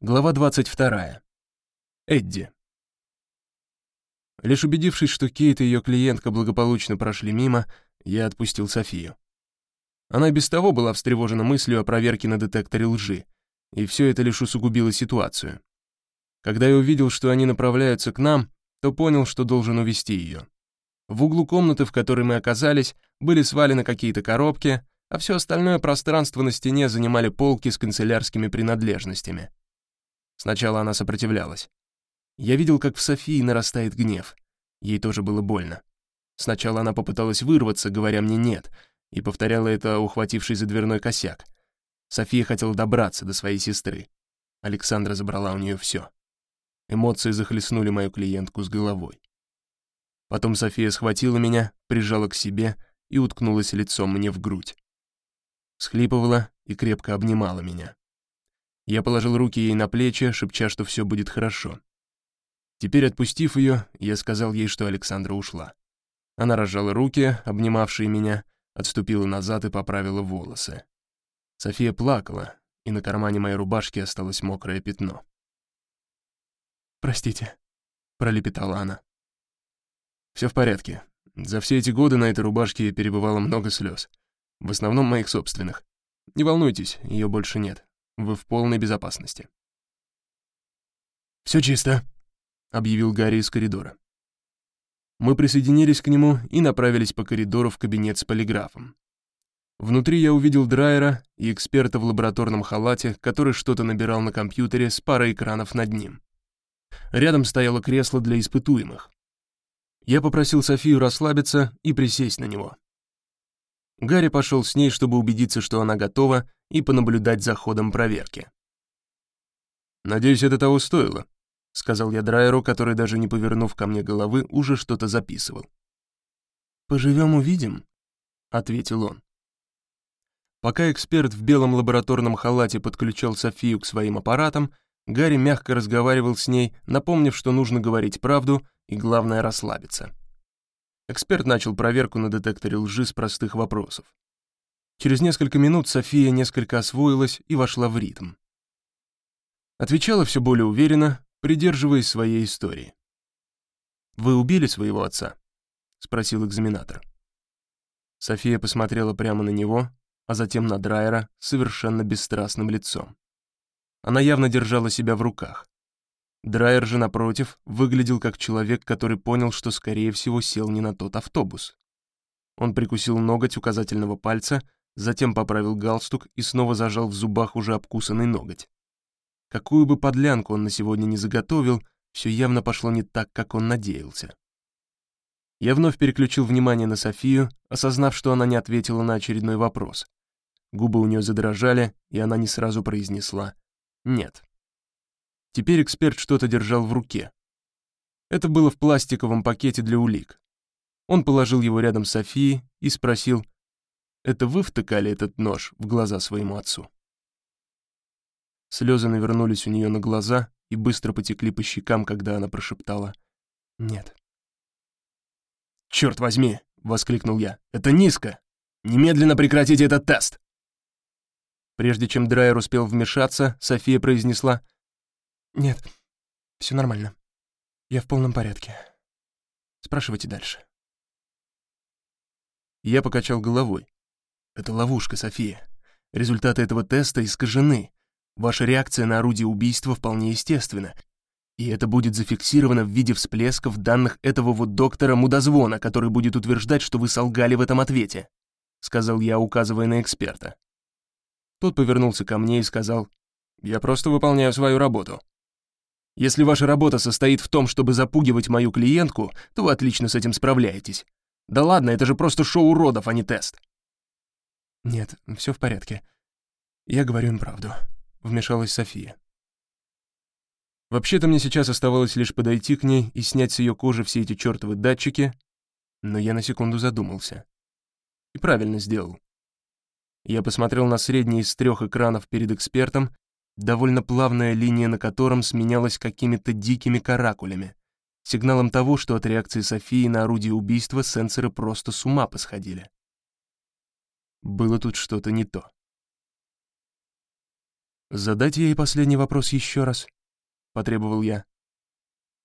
Глава 22. Эдди. Лишь убедившись, что Кейт и ее клиентка благополучно прошли мимо, я отпустил Софию. Она без того была встревожена мыслью о проверке на детекторе лжи, и все это лишь усугубило ситуацию. Когда я увидел, что они направляются к нам, то понял, что должен увести ее. В углу комнаты, в которой мы оказались, были свалены какие-то коробки, а все остальное пространство на стене занимали полки с канцелярскими принадлежностями. Сначала она сопротивлялась. Я видел, как в Софии нарастает гнев. Ей тоже было больно. Сначала она попыталась вырваться, говоря мне «нет», и повторяла это, ухватившись за дверной косяк. София хотела добраться до своей сестры. Александра забрала у нее все. Эмоции захлестнули мою клиентку с головой. Потом София схватила меня, прижала к себе и уткнулась лицом мне в грудь. Схлипывала и крепко обнимала меня. Я положил руки ей на плечи, шепча, что все будет хорошо. Теперь, отпустив ее, я сказал ей, что Александра ушла. Она разжала руки, обнимавшие меня, отступила назад и поправила волосы. София плакала, и на кармане моей рубашки осталось мокрое пятно. «Простите», — пролепетала она. «Все в порядке. За все эти годы на этой рубашке перебывало много слез. В основном моих собственных. Не волнуйтесь, ее больше нет. Вы в полной безопасности». «Все чисто», — объявил Гарри из коридора. Мы присоединились к нему и направились по коридору в кабинет с полиграфом. Внутри я увидел Драйера и эксперта в лабораторном халате, который что-то набирал на компьютере с парой экранов над ним. Рядом стояло кресло для испытуемых. Я попросил Софию расслабиться и присесть на него. Гарри пошел с ней, чтобы убедиться, что она готова, и понаблюдать за ходом проверки. «Надеюсь, это того стоило», — сказал я Драйеру, который, даже не повернув ко мне головы, уже что-то записывал. «Поживем, увидим», — ответил он. Пока эксперт в белом лабораторном халате подключал Софию к своим аппаратам, Гарри мягко разговаривал с ней, напомнив, что нужно говорить правду и, главное, расслабиться. Эксперт начал проверку на детекторе лжи с простых вопросов. Через несколько минут София несколько освоилась и вошла в ритм. Отвечала все более уверенно, придерживаясь своей истории. «Вы убили своего отца?» — спросил экзаменатор. София посмотрела прямо на него, а затем на Драйера совершенно бесстрастным лицом. Она явно держала себя в руках. Драйер же, напротив, выглядел как человек, который понял, что, скорее всего, сел не на тот автобус. Он прикусил ноготь указательного пальца, затем поправил галстук и снова зажал в зубах уже обкусанный ноготь. Какую бы подлянку он на сегодня не заготовил, все явно пошло не так, как он надеялся. Я вновь переключил внимание на Софию, осознав, что она не ответила на очередной вопрос. Губы у нее задрожали, и она не сразу произнесла «нет». Теперь эксперт что-то держал в руке. Это было в пластиковом пакете для улик. Он положил его рядом с Софией и спросил, «Это вы втыкали этот нож в глаза своему отцу?» Слезы навернулись у нее на глаза и быстро потекли по щекам, когда она прошептала «Нет». «Черт возьми!» — воскликнул я. «Это низко! Немедленно прекратите этот тест!» Прежде чем Драйер успел вмешаться, София произнесла «Нет, все нормально. Я в полном порядке. Спрашивайте дальше». Я покачал головой. «Это ловушка, София. Результаты этого теста искажены. Ваша реакция на орудие убийства вполне естественна. И это будет зафиксировано в виде всплесков данных этого вот доктора Мудозвона, который будет утверждать, что вы солгали в этом ответе», — сказал я, указывая на эксперта. Тот повернулся ко мне и сказал, «Я просто выполняю свою работу. Если ваша работа состоит в том, чтобы запугивать мою клиентку, то вы отлично с этим справляетесь. Да ладно, это же просто шоу уродов, а не тест. Нет, все в порядке. Я говорю им правду, вмешалась София. Вообще-то мне сейчас оставалось лишь подойти к ней и снять с ее кожи все эти чертовы датчики, но я на секунду задумался. И правильно сделал. Я посмотрел на средний из трех экранов перед экспертом довольно плавная линия на котором сменялась какими-то дикими каракулями, сигналом того, что от реакции Софии на орудие убийства сенсоры просто с ума посходили. Было тут что-то не то. «Задать ей последний вопрос еще раз», — потребовал я.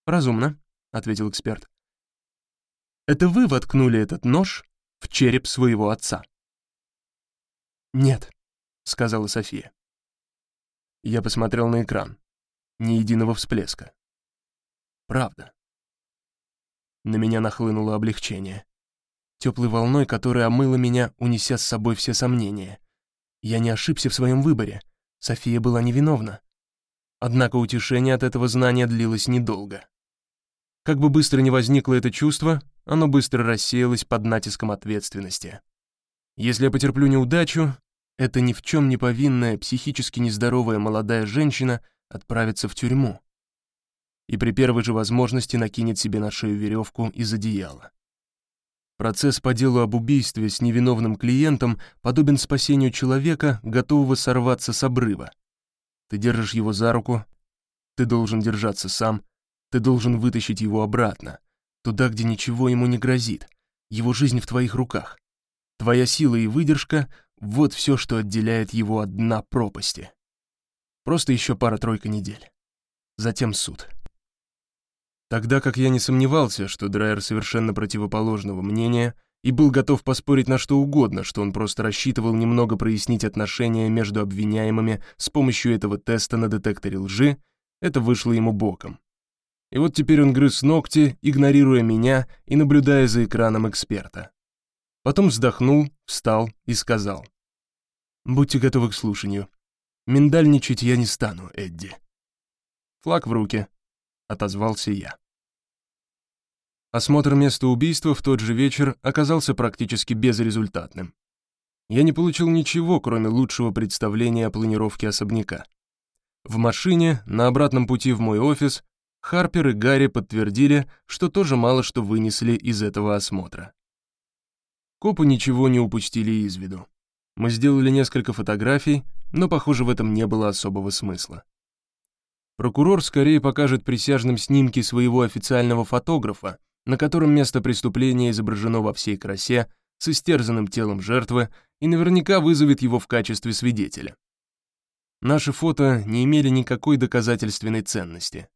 «Разумно», — ответил эксперт. «Это вы воткнули этот нож в череп своего отца?» «Нет», — сказала София. Я посмотрел на экран. Ни единого всплеска. Правда. На меня нахлынуло облегчение. Теплой волной, которая омыла меня, унеся с собой все сомнения. Я не ошибся в своем выборе. София была невиновна. Однако утешение от этого знания длилось недолго. Как бы быстро ни возникло это чувство, оно быстро рассеялось под натиском ответственности. Если я потерплю неудачу, эта ни в чем не повинная, психически нездоровая молодая женщина отправится в тюрьму и при первой же возможности накинет себе на шею веревку из одеяла. Процесс по делу об убийстве с невиновным клиентом подобен спасению человека, готового сорваться с обрыва. Ты держишь его за руку, ты должен держаться сам, ты должен вытащить его обратно, туда, где ничего ему не грозит, его жизнь в твоих руках. Твоя сила и выдержка — вот все, что отделяет его от дна пропасти. Просто еще пара-тройка недель. Затем суд. Тогда как я не сомневался, что Драйер совершенно противоположного мнения и был готов поспорить на что угодно, что он просто рассчитывал немного прояснить отношения между обвиняемыми с помощью этого теста на детекторе лжи, это вышло ему боком. И вот теперь он грыз ногти, игнорируя меня и наблюдая за экраном эксперта. Потом вздохнул, встал и сказал. «Будьте готовы к слушанию. Миндальничать я не стану, Эдди». «Флаг в руки», — отозвался я. Осмотр места убийства в тот же вечер оказался практически безрезультатным. Я не получил ничего, кроме лучшего представления о планировке особняка. В машине, на обратном пути в мой офис, Харпер и Гарри подтвердили, что тоже мало что вынесли из этого осмотра. Копы ничего не упустили из виду. Мы сделали несколько фотографий, но, похоже, в этом не было особого смысла. Прокурор скорее покажет присяжным снимки своего официального фотографа, на котором место преступления изображено во всей красе, с истерзанным телом жертвы, и наверняка вызовет его в качестве свидетеля. Наши фото не имели никакой доказательственной ценности.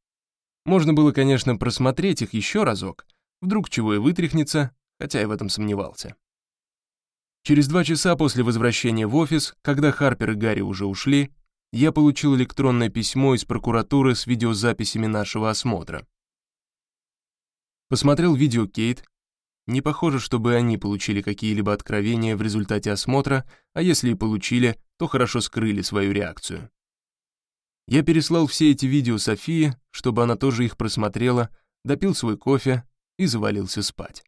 Можно было, конечно, просмотреть их еще разок, вдруг чего и вытряхнется, хотя я в этом сомневался. Через два часа после возвращения в офис, когда Харпер и Гарри уже ушли, я получил электронное письмо из прокуратуры с видеозаписями нашего осмотра. Посмотрел видео Кейт. Не похоже, чтобы они получили какие-либо откровения в результате осмотра, а если и получили, то хорошо скрыли свою реакцию. Я переслал все эти видео Софии, чтобы она тоже их просмотрела, допил свой кофе и завалился спать.